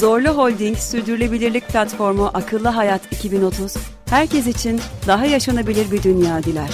Zorlu Holding Sürdürülebilirlik Platformu Akıllı Hayat 2030, herkes için daha yaşanabilir bir dünya diler.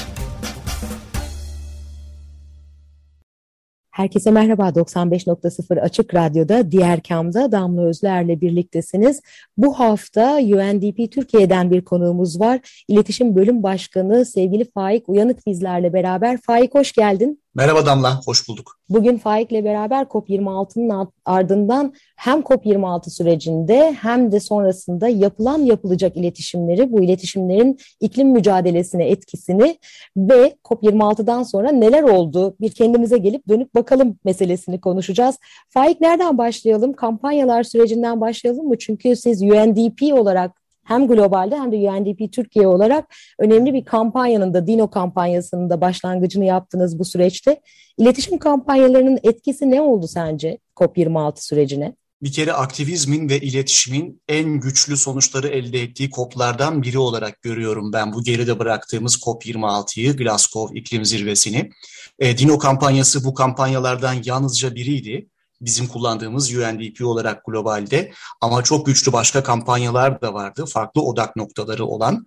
Herkese merhaba 95.0 Açık Radyo'da Diğer Kam'da Damla Özler'le birliktesiniz. Bu hafta UNDP Türkiye'den bir konuğumuz var. İletişim Bölüm Başkanı sevgili Faik Uyanık bizlerle beraber. Faik hoş geldin. Merhaba Damla, hoş bulduk. Bugün Faik'le beraber COP26'nın ardından hem COP26 sürecinde hem de sonrasında yapılan yapılacak iletişimleri, bu iletişimlerin iklim mücadelesine etkisini ve COP26'dan sonra neler oldu bir kendimize gelip dönüp bakalım meselesini konuşacağız. Faik nereden başlayalım? Kampanyalar sürecinden başlayalım mı? Çünkü siz UNDP olarak hem globalde hem de UNDP Türkiye olarak önemli bir kampanyanın da Dino kampanyasının da başlangıcını yaptınız bu süreçte. İletişim kampanyalarının etkisi ne oldu sence COP26 sürecine? Bir kere aktivizmin ve iletişimin en güçlü sonuçları elde ettiği COP'lardan biri olarak görüyorum ben bu geride bıraktığımız COP26'yı, Glasgow iklim zirvesini. E, Dino kampanyası bu kampanyalardan yalnızca biriydi bizim kullandığımız UNDP olarak globalde ama çok güçlü başka kampanyalar da vardı. Farklı odak noktaları olan.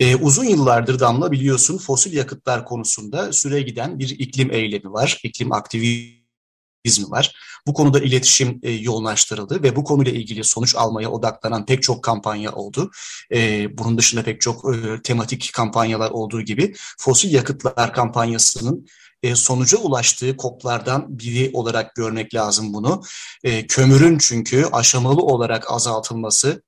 E, uzun yıllardır Damla biliyorsun fosil yakıtlar konusunda süre giden bir iklim eylemi var. İklim aktivizmi var. Bu konuda iletişim e, yoğunlaştırıldı ve bu konuyla ilgili sonuç almaya odaklanan pek çok kampanya oldu. E, bunun dışında pek çok e, tematik kampanyalar olduğu gibi fosil yakıtlar kampanyasının e, sonuca ulaştığı koplardan biri olarak görmek lazım bunu. E, kömürün çünkü aşamalı olarak azaltılması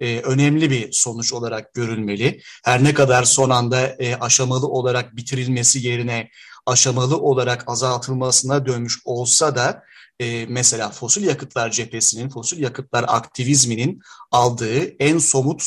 e, önemli bir sonuç olarak görülmeli. Her ne kadar son anda aşamalı olarak bitirilmesi yerine aşamalı olarak azaltılmasına dönmüş olsa da e, mesela fosil yakıtlar cephesinin, fosil yakıtlar aktivizminin aldığı en somut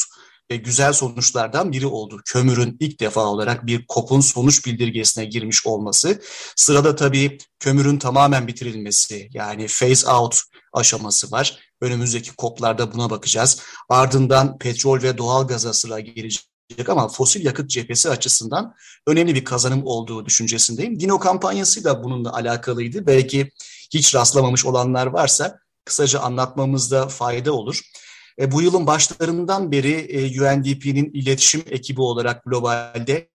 e, güzel sonuçlardan biri oldu. Kömürün ilk defa olarak bir kopun sonuç bildirgesine girmiş olması. Sırada tabii kömürün tamamen bitirilmesi yani phase out aşaması var. Önümüzdeki koplarda buna bakacağız. Ardından petrol ve doğal gaza sıra gelecek ama fosil yakıt cephesi açısından önemli bir kazanım olduğu düşüncesindeyim. Dino kampanyası da bununla alakalıydı. Belki hiç rastlamamış olanlar varsa kısaca anlatmamızda fayda olur. E, bu yılın başlarından beri e, UNDP'nin iletişim ekibi olarak globalde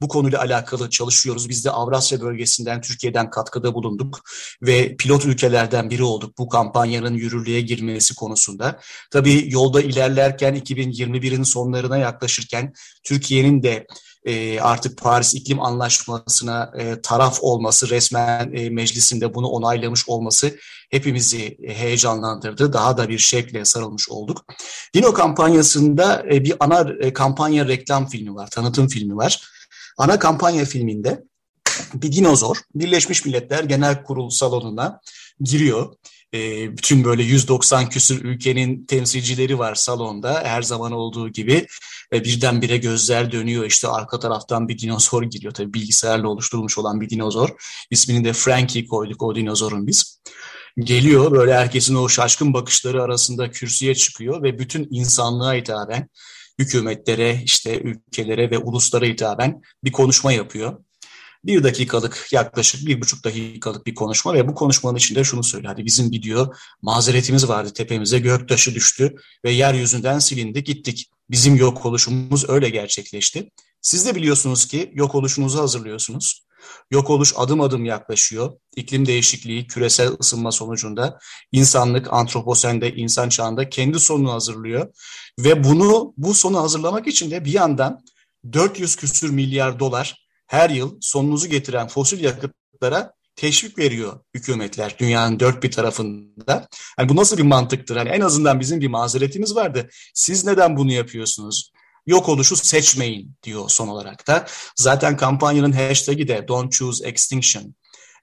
bu konuyla alakalı çalışıyoruz. Biz de Avrasya bölgesinden, Türkiye'den katkıda bulunduk ve pilot ülkelerden biri olduk bu kampanyanın yürürlüğe girmesi konusunda. Tabii yolda ilerlerken 2021'in sonlarına yaklaşırken Türkiye'nin de e, artık Paris İklim Anlaşması'na e, taraf olması, resmen e, meclisinde bunu onaylamış olması hepimizi heyecanlandırdı. Daha da bir şevkle sarılmış olduk. Dino kampanyasında e, bir ana e, kampanya reklam filmi var, tanıtım filmi var. Ana kampanya filminde bir dinozor Birleşmiş Milletler Genel Kurul salonuna giriyor e, bütün böyle 190 küsür ülkenin temsilcileri var salonda her zaman olduğu gibi. Ve birdenbire gözler dönüyor. İşte arka taraftan bir dinozor giriyor. Tabii bilgisayarla oluşturulmuş olan bir dinozor. İsmini de Frankie koyduk o dinozorun biz. Geliyor böyle herkesin o şaşkın bakışları arasında kürsüye çıkıyor ve bütün insanlığa hitaben hükümetlere işte ülkelere ve uluslara hitaben bir konuşma yapıyor bir dakikalık yaklaşık bir buçuk dakikalık bir konuşma ve bu konuşmanın içinde şunu söyledi. Hadi bizim bir diyor mazeretimiz vardı tepemize göktaşı düştü ve yeryüzünden silindi gittik. Bizim yok oluşumuz öyle gerçekleşti. Siz de biliyorsunuz ki yok oluşunuzu hazırlıyorsunuz. Yok oluş adım adım yaklaşıyor. İklim değişikliği, küresel ısınma sonucunda insanlık antroposende, insan çağında kendi sonunu hazırlıyor. Ve bunu bu sonu hazırlamak için de bir yandan 400 küsür milyar dolar her yıl sonunuzu getiren fosil yakıtlara teşvik veriyor hükümetler dünyanın dört bir tarafında. Yani bu nasıl bir mantıktır? Yani en azından bizim bir mazeretimiz vardı. Siz neden bunu yapıyorsunuz? Yok oluşu seçmeyin diyor son olarak da. Zaten kampanyanın hashtag'i de Don't Choose Extinction.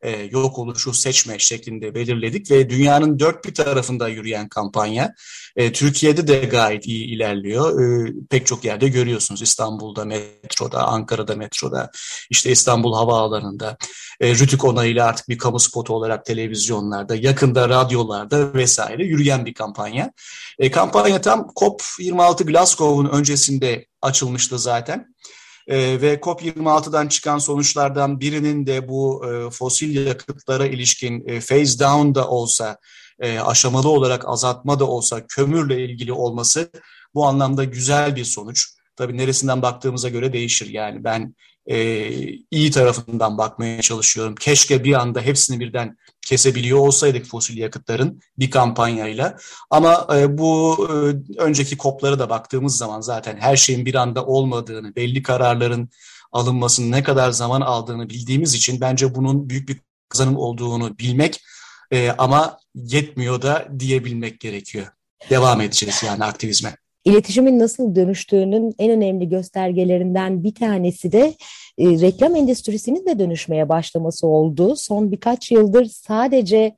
E, yok oluşu seçme şeklinde belirledik ve dünyanın dört bir tarafında yürüyen kampanya. E, Türkiye'de de gayet iyi ilerliyor. E, pek çok yerde görüyorsunuz İstanbul'da metroda, Ankara'da metroda, işte İstanbul Havaalanı'nda, e, Rütük onayıyla artık bir kamu spotu olarak televizyonlarda, yakında radyolarda vesaire yürüyen bir kampanya. E, kampanya tam COP26 Glasgow'un öncesinde açılmıştı zaten. E, ve COP26'dan çıkan sonuçlardan birinin de bu e, fosil yakıtlara ilişkin e, phase down da olsa, e, aşamalı olarak azaltma da olsa kömürle ilgili olması bu anlamda güzel bir sonuç. Tabii neresinden baktığımıza göre değişir. Yani ben e, iyi tarafından bakmaya çalışıyorum. Keşke bir anda hepsini birden kesebiliyor olsaydık fosil yakıtların bir kampanyayla. Ama e, bu e, önceki koplara da baktığımız zaman zaten her şeyin bir anda olmadığını, belli kararların alınmasının ne kadar zaman aldığını bildiğimiz için bence bunun büyük bir kazanım olduğunu bilmek e, ama yetmiyor da diyebilmek gerekiyor. Devam edeceğiz yani aktivizme. İletişimin nasıl dönüştüğünün en önemli göstergelerinden bir tanesi de e, reklam endüstrisinin de dönüşmeye başlaması oldu. Son birkaç yıldır sadece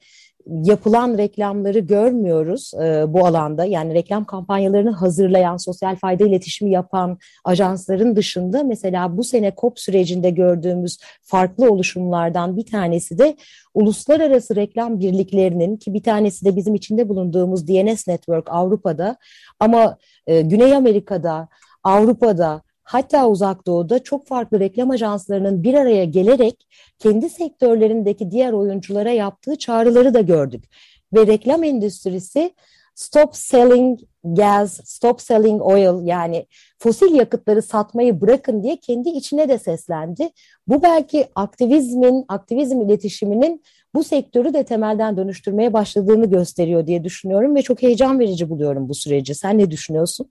yapılan reklamları görmüyoruz e, bu alanda. Yani reklam kampanyalarını hazırlayan, sosyal fayda iletişimi yapan ajansların dışında mesela bu sene COP sürecinde gördüğümüz farklı oluşumlardan bir tanesi de uluslararası reklam birliklerinin ki bir tanesi de bizim içinde bulunduğumuz DNS Network Avrupa'da ama e, Güney Amerika'da, Avrupa'da, hatta uzak doğuda çok farklı reklam ajanslarının bir araya gelerek kendi sektörlerindeki diğer oyunculara yaptığı çağrıları da gördük. Ve reklam endüstrisi stop selling gas, stop selling oil yani fosil yakıtları satmayı bırakın diye kendi içine de seslendi. Bu belki aktivizmin, aktivizm iletişiminin bu sektörü de temelden dönüştürmeye başladığını gösteriyor diye düşünüyorum ve çok heyecan verici buluyorum bu süreci. Sen ne düşünüyorsun?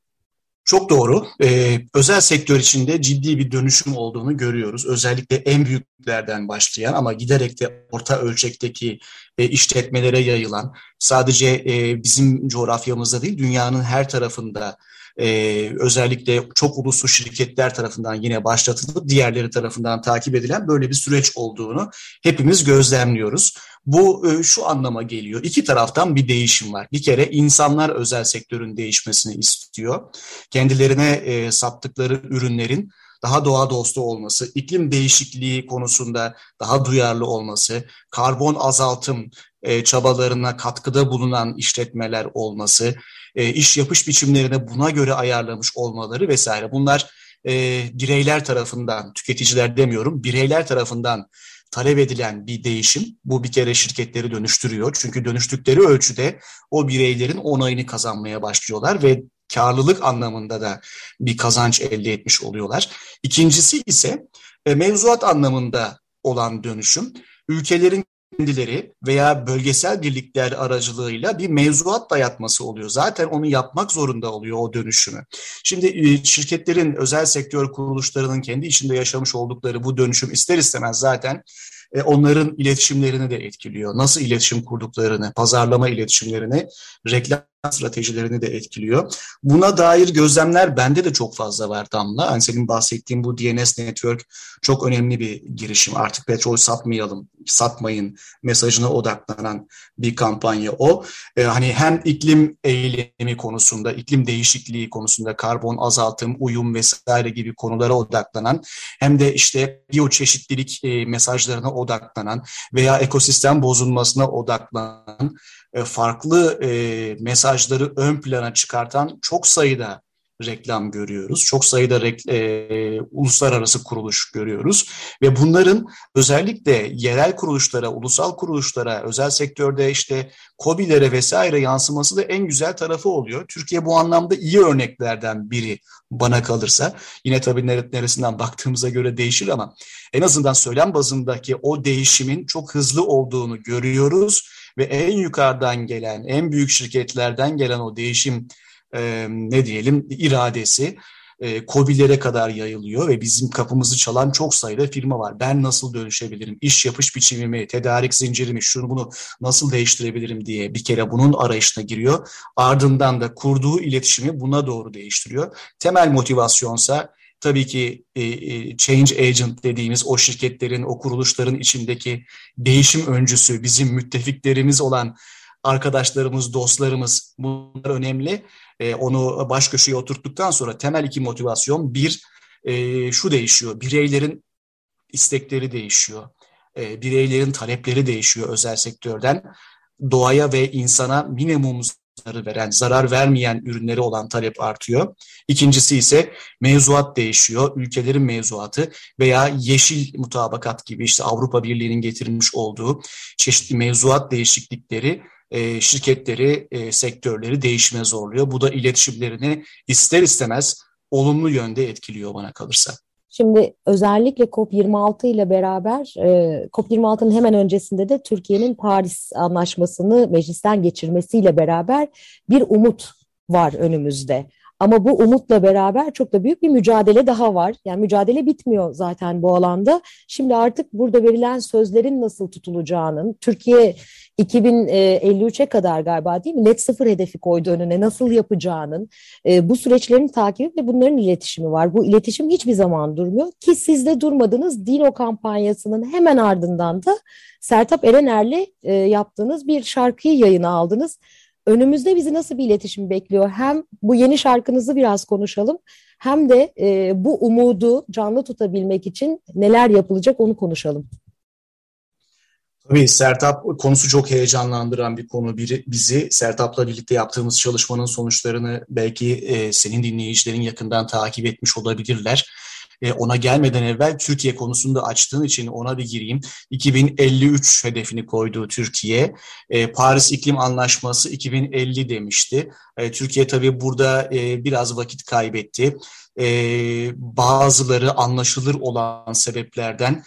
Çok doğru. Ee, özel sektör içinde ciddi bir dönüşüm olduğunu görüyoruz. Özellikle en büyüklerden başlayan ama giderek de orta ölçekteki e, işletmelere yayılan, sadece e, bizim coğrafyamızda değil dünyanın her tarafında e, özellikle çok uluslu şirketler tarafından yine başlatılıp diğerleri tarafından takip edilen böyle bir süreç olduğunu hepimiz gözlemliyoruz. Bu e, şu anlama geliyor. İki taraftan bir değişim var. Bir kere insanlar özel sektörün değişmesini istiyor. Kendilerine e, sattıkları ürünlerin daha doğa dostu olması, iklim değişikliği konusunda daha duyarlı olması, karbon azaltım e, çabalarına katkıda bulunan işletmeler olması, e, iş yapış biçimlerini buna göre ayarlamış olmaları vesaire. Bunlar e, bireyler tarafından, tüketiciler demiyorum, bireyler tarafından talep edilen bir değişim. Bu bir kere şirketleri dönüştürüyor. Çünkü dönüştükleri ölçüde o bireylerin onayını kazanmaya başlıyorlar ve karlılık anlamında da bir kazanç elde etmiş oluyorlar. İkincisi ise mevzuat anlamında olan dönüşüm. Ülkelerin kendileri veya bölgesel birlikler aracılığıyla bir mevzuat dayatması oluyor. Zaten onu yapmak zorunda oluyor o dönüşümü. Şimdi e, şirketlerin, özel sektör kuruluşlarının kendi içinde yaşamış oldukları bu dönüşüm ister istemez zaten e, onların iletişimlerini de etkiliyor. Nasıl iletişim kurduklarını, pazarlama iletişimlerini, reklam stratejilerini de etkiliyor. Buna dair gözlemler bende de çok fazla var Damla. Yani senin bahsettiğin bu DNS Network çok önemli bir girişim. Artık petrol satmayalım, satmayın mesajına odaklanan bir kampanya o. Ee, hani hem iklim eylemi konusunda, iklim değişikliği konusunda karbon azaltım, uyum vesaire gibi konulara odaklanan hem de işte biyoçeşitlilik e, mesajlarına odaklanan veya ekosistem bozulmasına odaklanan e, farklı e, mesajları ön plana çıkartan çok sayıda reklam görüyoruz. Çok sayıda rek, e, uluslararası kuruluş görüyoruz ve bunların özellikle yerel kuruluşlara, ulusal kuruluşlara, özel sektörde işte COBİ'lere vesaire yansıması da en güzel tarafı oluyor. Türkiye bu anlamda iyi örneklerden biri bana kalırsa. Yine tabii neresinden baktığımıza göre değişir ama en azından söylem bazındaki o değişimin çok hızlı olduğunu görüyoruz ve en yukarıdan gelen, en büyük şirketlerden gelen o değişim e, ne diyelim iradesi e, COBİ'lere kadar yayılıyor ve bizim kapımızı çalan çok sayıda firma var. Ben nasıl dönüşebilirim? İş yapış biçimimi, tedarik zincirimi, şunu bunu nasıl değiştirebilirim diye bir kere bunun arayışına giriyor. Ardından da kurduğu iletişimi buna doğru değiştiriyor. Temel motivasyonsa tabii ki e, e, change agent dediğimiz o şirketlerin, o kuruluşların içindeki değişim öncüsü, bizim müttefiklerimiz olan arkadaşlarımız, dostlarımız bunlar önemli. E, onu baş köşeye oturttuktan sonra temel iki motivasyon bir e, şu değişiyor. Bireylerin istekleri değişiyor. E, bireylerin talepleri değişiyor özel sektörden. Doğaya ve insana minimum zararı veren, zarar vermeyen ürünleri olan talep artıyor. İkincisi ise mevzuat değişiyor. Ülkelerin mevzuatı veya yeşil mutabakat gibi işte Avrupa Birliği'nin getirmiş olduğu çeşitli mevzuat değişiklikleri e, şirketleri, e, sektörleri değişime zorluyor. Bu da iletişimlerini ister istemez olumlu yönde etkiliyor bana kalırsa. Şimdi özellikle COP26 ile beraber e, COP26'nın hemen öncesinde de Türkiye'nin Paris Anlaşması'nı meclisten geçirmesiyle beraber bir umut var önümüzde. Ama bu umutla beraber çok da büyük bir mücadele daha var. Yani mücadele bitmiyor zaten bu alanda. Şimdi artık burada verilen sözlerin nasıl tutulacağının, Türkiye 2053'e kadar galiba değil mi net sıfır hedefi koydu önüne nasıl yapacağının, e, bu süreçlerin takibi ve bunların iletişimi var. Bu iletişim hiçbir zaman durmuyor ki siz de durmadınız. Dino kampanyasının hemen ardından da Sertap Erener'le e, yaptığınız bir şarkıyı yayına aldınız. Önümüzde bizi nasıl bir iletişim bekliyor? Hem bu yeni şarkınızı biraz konuşalım hem de e, bu umudu canlı tutabilmek için neler yapılacak onu konuşalım. Tabii Sertap konusu çok heyecanlandıran bir konu biri, bizi. Sertap'la birlikte yaptığımız çalışmanın sonuçlarını belki e, senin dinleyicilerin yakından takip etmiş olabilirler. E, ona gelmeden evvel Türkiye konusunda açtığın için ona bir gireyim. 2053 hedefini koydu Türkiye. E, Paris İklim Anlaşması 2050 demişti. E, Türkiye tabii burada biraz vakit kaybetti. Bazıları anlaşılır olan sebeplerden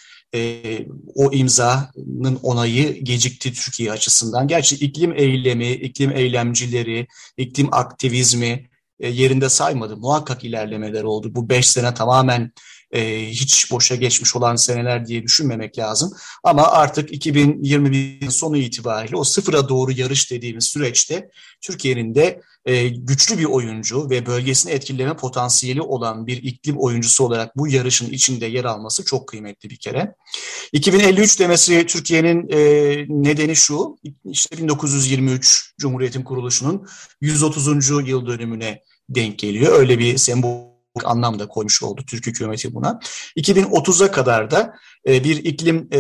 o imzanın onayı gecikti Türkiye açısından. Gerçi iklim eylemi, iklim eylemcileri, iklim aktivizmi e, yerinde saymadı. Muhakkak ilerlemeler oldu. Bu beş sene tamamen e, hiç boşa geçmiş olan seneler diye düşünmemek lazım. Ama artık 2021 sonu itibariyle o sıfıra doğru yarış dediğimiz süreçte Türkiye'nin de e, güçlü bir oyuncu ve bölgesini etkileme potansiyeli olan bir iklim oyuncusu olarak bu yarışın içinde yer alması çok kıymetli bir kere. 2053 demesi Türkiye'nin e, nedeni şu, işte 1923 Cumhuriyet'in kuruluşunun 130. yıl dönümüne denk geliyor. Öyle bir sembol anlamda koymuş oldu Türk hükümeti buna. 2030'a kadar da e, bir iklim e,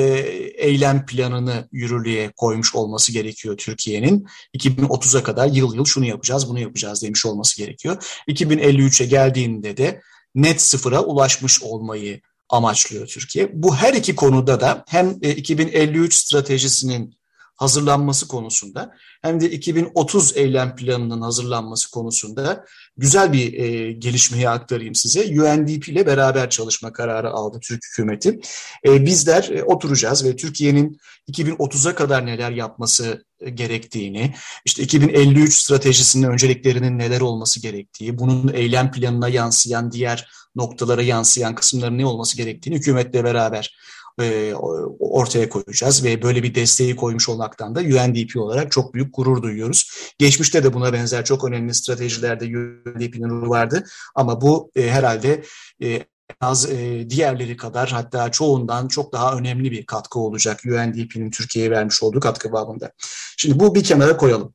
eylem planını yürürlüğe koymuş olması gerekiyor Türkiye'nin. 2030'a kadar yıl yıl şunu yapacağız, bunu yapacağız demiş olması gerekiyor. 2053'e geldiğinde de net sıfıra ulaşmış olmayı amaçlıyor Türkiye. Bu her iki konuda da hem 2053 e, stratejisinin hazırlanması konusunda hem de 2030 eylem planının hazırlanması konusunda güzel bir e, gelişmeyi aktarayım size. UNDP ile beraber çalışma kararı aldı Türk hükümeti. E, bizler e, oturacağız ve Türkiye'nin 2030'a kadar neler yapması gerektiğini, işte 2053 stratejisinin önceliklerinin neler olması gerektiği, bunun eylem planına yansıyan diğer noktalara yansıyan kısımların ne olması gerektiğini hükümetle beraber e, ortaya koyacağız ve böyle bir desteği koymuş olmaktan da UNDP olarak çok büyük gurur duyuyoruz. Geçmişte de buna benzer çok önemli stratejilerde UNDP'nin ruhu vardı ama bu e, herhalde e, az e, diğerleri kadar hatta çoğundan çok daha önemli bir katkı olacak UNDP'nin Türkiye'ye vermiş olduğu katkı babında. Şimdi bu bir kenara koyalım.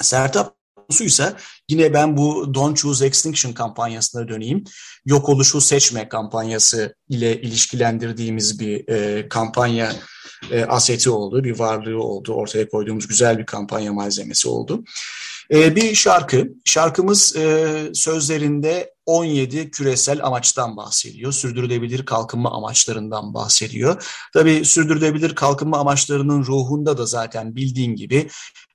Sertap konusuysa yine ben bu Don't Choose Extinction kampanyasına döneyim. Yok oluşu seçme kampanyası ile ilişkilendirdiğimiz bir e, kampanya e, aseti oldu, bir varlığı oldu. Ortaya koyduğumuz güzel bir kampanya malzemesi oldu. E, bir şarkı, şarkımız e, sözlerinde 17 küresel amaçtan bahsediyor. Sürdürülebilir kalkınma amaçlarından bahsediyor. Tabii sürdürülebilir kalkınma amaçlarının ruhunda da zaten bildiğin gibi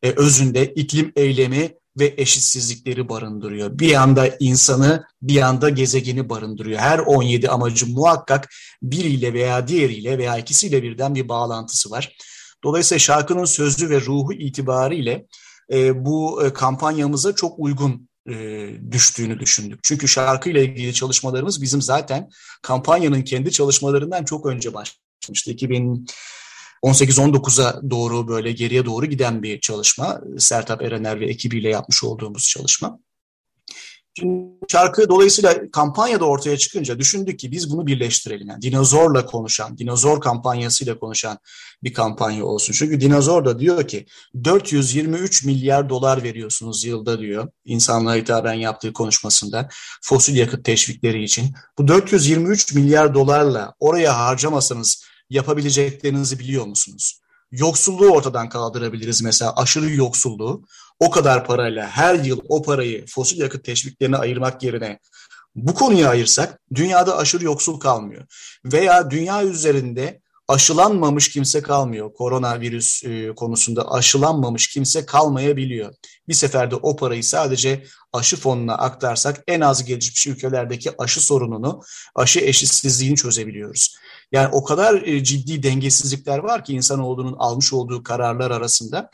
e, özünde iklim eylemi ve eşitsizlikleri barındırıyor. Bir yanda insanı, bir yanda gezegeni barındırıyor. Her 17 amacı muhakkak biriyle veya diğeriyle veya ikisiyle birden bir bağlantısı var. Dolayısıyla şarkının sözü ve ruhu itibariyle e, bu e, kampanyamıza çok uygun e, düştüğünü düşündük. Çünkü şarkıyla ilgili çalışmalarımız bizim zaten kampanyanın kendi çalışmalarından çok önce başlamıştı. 2000 18-19'a doğru böyle geriye doğru giden bir çalışma. Sertap Erener ve ekibiyle yapmış olduğumuz çalışma. Şimdi şarkı dolayısıyla kampanya da ortaya çıkınca düşündük ki biz bunu birleştirelim. Yani dinozorla konuşan, dinozor kampanyasıyla konuşan bir kampanya olsun. Çünkü dinozor da diyor ki 423 milyar dolar veriyorsunuz yılda diyor insanlığa hitaben yaptığı konuşmasında fosil yakıt teşvikleri için. Bu 423 milyar dolarla oraya harcamasanız yapabileceklerinizi biliyor musunuz? Yoksulluğu ortadan kaldırabiliriz mesela aşırı yoksulluğu. O kadar parayla her yıl o parayı fosil yakıt teşviklerine ayırmak yerine bu konuya ayırsak dünyada aşırı yoksul kalmıyor. Veya dünya üzerinde aşılanmamış kimse kalmıyor. Koronavirüs e, konusunda aşılanmamış kimse kalmayabiliyor. Bir seferde o parayı sadece aşı fonuna aktarsak en az gelişmiş ülkelerdeki aşı sorununu, aşı eşitsizliğini çözebiliyoruz. Yani o kadar e, ciddi dengesizlikler var ki insanoğlunun almış olduğu kararlar arasında.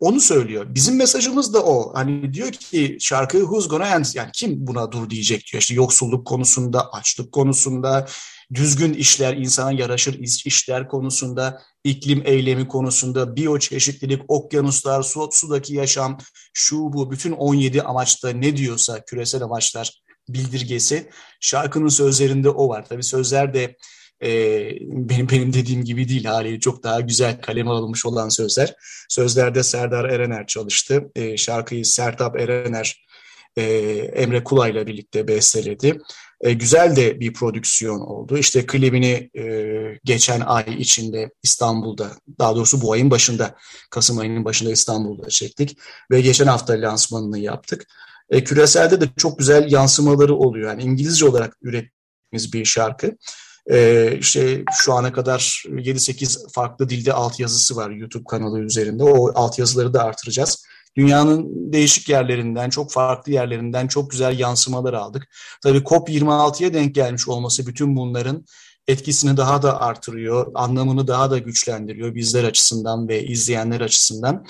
Onu söylüyor. Bizim mesajımız da o. Hani diyor ki şarkı who's gonna end? Yani kim buna dur diyecek diyor. İşte yoksulluk konusunda, açlık konusunda, düzgün işler, insana yaraşır işler konusunda, iklim eylemi konusunda, biyoçeşitlilik, okyanuslar, su, sudaki yaşam, şu bu bütün 17 amaçta ne diyorsa küresel amaçlar bildirgesi şarkının sözlerinde o var. Tabii sözler de e, benim benim dediğim gibi değil haliyle çok daha güzel kaleme alınmış olan sözler. Sözlerde Serdar Erener çalıştı. E, şarkıyı Sertap Erener e, Emre Kulay'la birlikte besteledi. E, güzel de bir prodüksiyon oldu. İşte klibini e, geçen ay içinde İstanbul'da, daha doğrusu bu ayın başında, Kasım ayının başında İstanbul'da çektik. Ve geçen hafta lansmanını yaptık. E, küreselde de çok güzel yansımaları oluyor. Yani İngilizce olarak ürettiğimiz bir şarkı. Ee, işte şu ana kadar 7-8 farklı dilde altyazısı var YouTube kanalı üzerinde. O altyazıları da artıracağız. Dünyanın değişik yerlerinden, çok farklı yerlerinden çok güzel yansımalar aldık. Tabii COP26'ya denk gelmiş olması bütün bunların etkisini daha da artırıyor, anlamını daha da güçlendiriyor bizler açısından ve izleyenler açısından.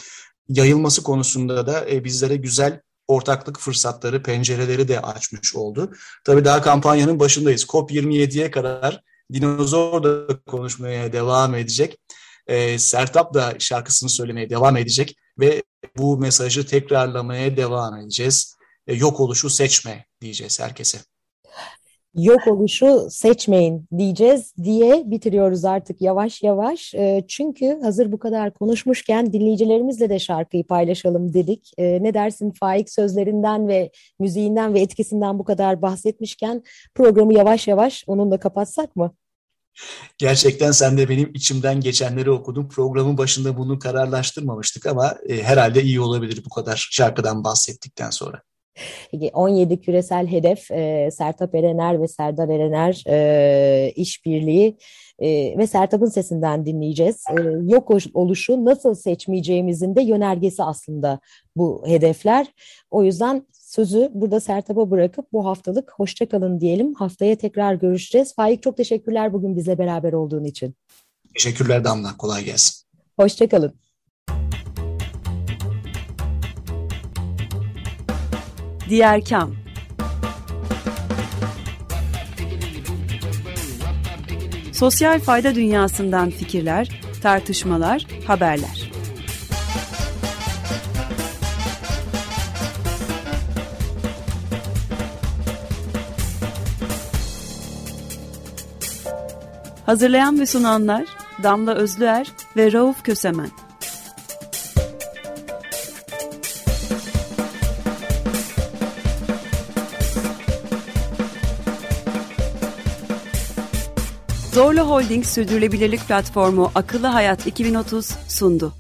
Yayılması konusunda da e, bizlere güzel ortaklık fırsatları, pencereleri de açmış oldu. Tabii daha kampanyanın başındayız. COP27'ye kadar Dinozor da konuşmaya devam edecek. E, Sertap da şarkısını söylemeye devam edecek ve bu mesajı tekrarlamaya devam edeceğiz. E, yok oluşu seçme diyeceğiz herkese yok oluşu seçmeyin diyeceğiz diye bitiriyoruz artık yavaş yavaş. E, çünkü hazır bu kadar konuşmuşken dinleyicilerimizle de şarkıyı paylaşalım dedik. E, ne dersin Faik sözlerinden ve müziğinden ve etkisinden bu kadar bahsetmişken programı yavaş yavaş onunla kapatsak mı? Gerçekten sen de benim içimden geçenleri okudun. Programın başında bunu kararlaştırmamıştık ama e, herhalde iyi olabilir bu kadar şarkıdan bahsettikten sonra. 17 küresel hedef e, Sertap Erener ve Serdar Erener e, işbirliği e, ve Sertap'ın sesinden dinleyeceğiz. E, yok oluşu nasıl seçmeyeceğimizin de yönergesi aslında bu hedefler. O yüzden sözü burada Sertap'a bırakıp bu haftalık hoşçakalın diyelim. Haftaya tekrar görüşeceğiz. Faik çok teşekkürler bugün bizle beraber olduğun için. Teşekkürler Damla. Kolay gelsin. Hoşçakalın. Diğer Kam Sosyal fayda dünyasından fikirler, tartışmalar, haberler. Hazırlayan ve sunanlar Damla Özlüer ve Rauf Kösemen. Zorlu Holding Sürdürülebilirlik Platformu Akıllı Hayat 2030 sundu.